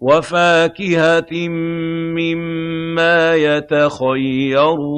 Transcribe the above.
وَفَاكِهَةٍ مِّمَّا يَتَخَيَّرُونَ